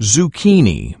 zucchini.